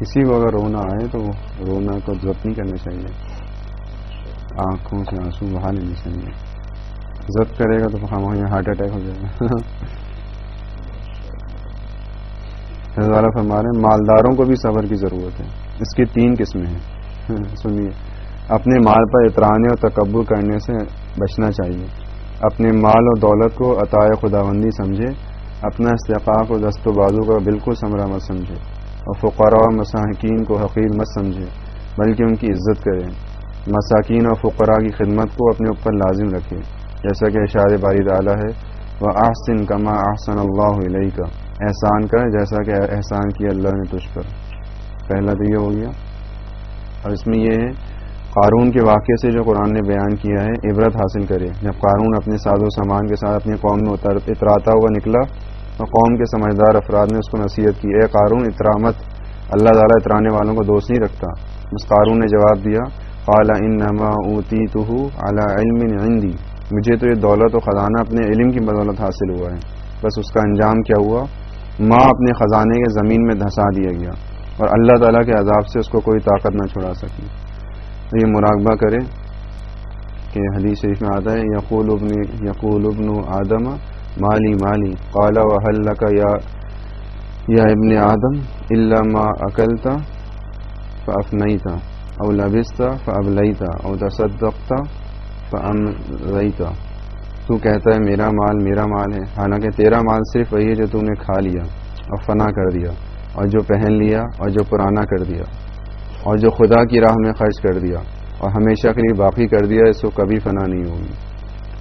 کسی کو اگر رونا آئے تو رونا کو ضبط نہیں کرنا چاہیے۔ آنکھوں سے آنسو بہا لینے چاہیے۔ ضبط کرے گا تو ہمارے یہاں ہارٹ اٹیک ہو جائے گا۔ والا فرما رہے ہیں مالداروں کو بھی صبر کی ضرورت ہے۔ اس کی تین قسمیں ہیں۔ سنیے، اپنے مال پر اترانے اور تکبر کرنے سے بچنا چاہیے۔ اپنے مال اور دولت کو عطائے خداوندی سمجھے۔ اپنا استحقاق و دست و بازو کا بالکل سمرا مت سمجھے۔ اور فقراء و مساکین کو حقیر مت سمجھے بلکہ ان کی عزت کرے مساکین اور فقراء کی خدمت کو اپنے اوپر لازم رکھے جیسا کہ اشار باری ڈالا ہے وہ آحسن کما آحسن اللہ علیہ کا احسان کر جیسا کہ احسان کیا اللہ نے تجھ پر۔ پہلا تو یہ ہو گیا۔ اور اس میں یہ ہے، قارون کے واقعے سے جو قرآن نے بیان کیا ہے، عبرت حاصل کرے جب قارون اپنے ساز و سامان کے ساتھ اپنی قوم میں اتراتا ہوا نکلا قوم کے سمجھدار افراد نے اس کو نصیحت کی، اے قارون اترامت اللہ تعالیٰ اترانے والوں کو دوست نہیں رکھتا۔ بس قارون نے جواب دیا اعلیٰ ان نما اوتی تو اعلیٰ علم عندی مجھے تو یہ دولت و خزانہ اپنے علم کی بدولت حاصل ہوا ہے۔ بس اس کا انجام کیا ہوا؟ ماں اپنے خزانے کے زمین میں دھسا دیا گیا اور اللہ تعالیٰ کے عذاب سے اس کو کوئی طاقت نہ چھڑا سکی۔ تو یہ مراقبہ کرے کہ حدیث شریف میں آتا ہے، یقول ابن یقول ابن آدم مالی مالی قالا و کا یا ابن آدم اللہ ما اکلتا فافنئی تھا او لبستا فابلئی تھا او تصدقتا فام تو کہتا ہے، میرا مال میرا مال ہے۔ حالانکہ تیرا مال صرف وہی ہے جو تو نے کھا لیا اور فنا کر دیا، اور جو پہن لیا اور جو پرانا کر دیا، اور جو خدا کی راہ میں خرچ کر دیا، اور ہمیشہ کے لیے باقی کر دیا، اس کو کبھی فنا نہیں ہوگی۔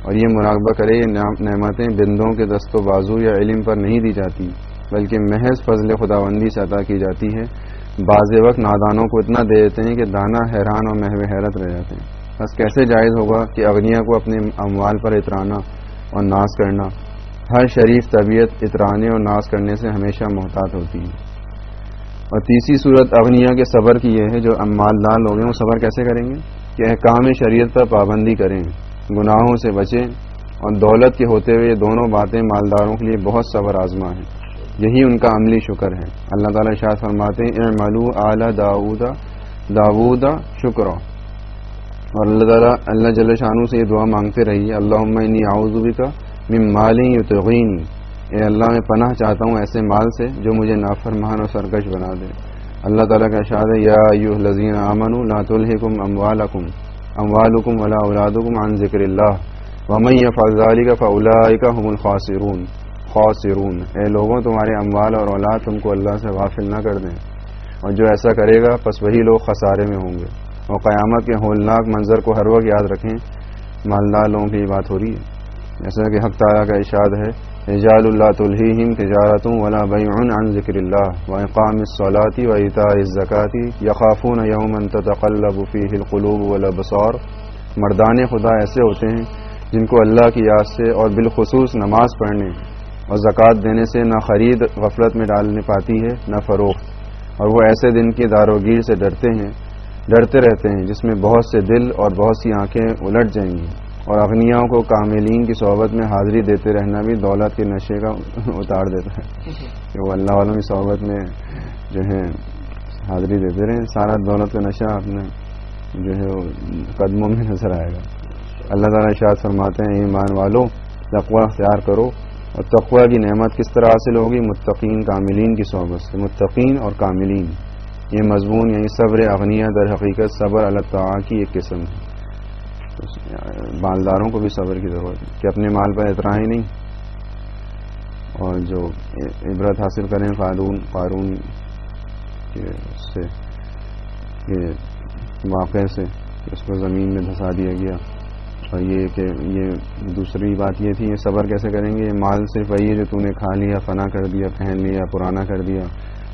اور یہ مراقبہ کرے یہ نعمتیں بندوں کے دست و بازو یا علم پر نہیں دی جاتی، بلکہ محض فضل خداوندی سے عطا کی جاتی ہے۔ بعض وقت نادانوں کو اتنا دے دیتے ہیں کہ دانا حیران اور محو حیرت رہ جاتے ہیں۔ بس کیسے جائز ہوگا کہ اگنیا کو اپنے اموال پر اترانا اور ناز کرنا؟ ہر شریف طبیعت اترانے اور ناز کرنے سے ہمیشہ محتاط ہوتی ہے۔ اور تیسری صورت اغنیا کے صبر کی یہ ہے، جو مالدار لوگ ہیں وہ صبر کیسے کریں گے؟ کہ احکام شریعت پر پابندی کریں۔ گناہوں سے بچیں اور دولت کے ہوتے ہوئے یہ دونوں باتیں مالداروں کے لیے بہت صبر آزما ہیں یہی ان کا عملی شکر ہے۔ اللہ تعالیٰ شاہ فرماتے ہیں ملو اعلیٰ داودا داودا شکر اور اللہ تعالیٰ، اللہ جل شاہوں سے یہ دعا مانگتے رہیے اللہ عمنی آؤزبی کا مالی یتغینی اے اللہ، میں پناہ چاہتا ہوں ایسے مال سے جو مجھے نافرمان اور سرکش بنا دے۔ اللہ تعالیٰ کا اشاد یا یو لذین امن لاۃ الحکم اموالکم۔ اموالکم ولا اولادکم عن ذکر اللہ ومن فضالی کا فاولئک هم الخاسرون. خاسرون. اے لوگوں، تمہارے اموال اور اولاد تم کو اللہ سے غافل نہ کر دیں۔ اور جو ایسا کرے گا، پس وہی لوگ خسارے میں ہوں گے۔ اور قیامت کے ہولناک منظر کو ہر وقت یاد رکھیں۔ مالدار لوگوں کی بات ہو رہی ہے۔ جیسا کہ حق تعالیٰ کا اشاد ہے، رجال اللہ تلہم تجارت ولا بیعن عن ذکر اللہ و اقام الصلاة و اطاع الزکاة یخافون یوما تتقلب فیہ القلوب والابصار۔ مردان خدا ایسے ہوتے ہیں جن کو اللہ کی یاد سے اور بالخصوص نماز پڑھنے اور زکوٰۃ دینے سے نہ خرید غفلت میں ڈالنے پاتی ہے، نہ فروخت۔ اور وہ ایسے دن کی داروگیر سے ڈرتے ہیں، ڈرتے رہتے ہیں جس میں بہت سے دل اور بہت سی آنکھیں الٹ جائیں گی۔ اور اغنیاؤں کو کاملین کی صحبت میں حاضری دیتے رہنا بھی دولت کے نشے کا اتار دیتا ہے۔ کہ وہ اللہ والوں کی صحبت میں جو ہے حاضری دیتے رہیں۔ سارا دولت کا نشہ اپنے جو ہے قدموں میں نظر آئے گا۔ اللہ تعالیٰ شاید فرماتے ہیں ایمان والو تقوی اختیار کرو۔ اور تقوی کی نعمت کس طرح حاصل ہوگی؟ متقین کاملین کی صحبت سے۔ متقین اور کاملین۔ یہ مضمون یعنی صبر اغنیہ در حقیقت صبر اللہ تعالیٰ کی ایک قسم ہے۔ مالداروں کو بھی صبر کی ضرورت ہے کہ اپنے مال پر اطرا ہی نہیں اور جو عبرت حاصل کریں قانون قانون سے واقعے سے اس کو زمین میں دھسا دیا گیا۔ اور یہ کہ یہ دوسری بات یہ تھی، یہ صبر کیسے کریں گے؟ یہ مال صرف وہی ہے جو تو نے کھا لیا، فنا کر دیا، پہن لیا، پرانا کر دیا،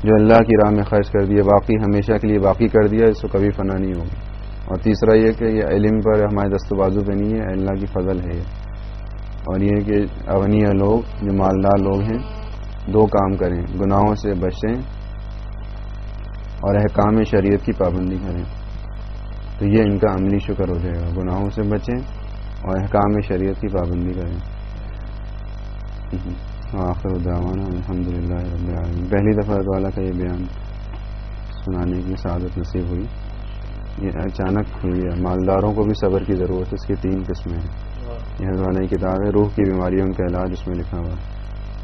جو اللہ کی راہ میں خرچ کر دیا، باقی ہمیشہ کے لیے باقی کر دیا، اس کو کبھی فنا نہیں ہوگی۔ اور تیسرا یہ کہ یہ علم پر ہمارے دست بازو پہ نہیں ہے، اللہ کی فضل ہے یہ۔ اور یہ کہ اونیہ لوگ، جو مالدار لوگ ہیں، دو کام کریں، گناہوں سے بچیں اور احکام شریعت کی پابندی کریں۔ تو یہ ان کا عملی شکر ہو جائے گا، گناہوں سے بچیں اور احکام شریعت کی پابندی کریں۔ ہاں، آخر الدعوانا الحمد للہ پہلی دفعہ والا کا یہ بیان سنانے کی سعادت نصیب ہوئی۔ یہ اچانک ہوئی ہے۔ مالداروں کو بھی صبر کی ضرورت ہے۔ اس کی تین قسمیں ہیں۔ یہ حضرانہ کتاب ہے۔ روح کی بیماریوں کا علاج اس میں لکھا ہوا ہے۔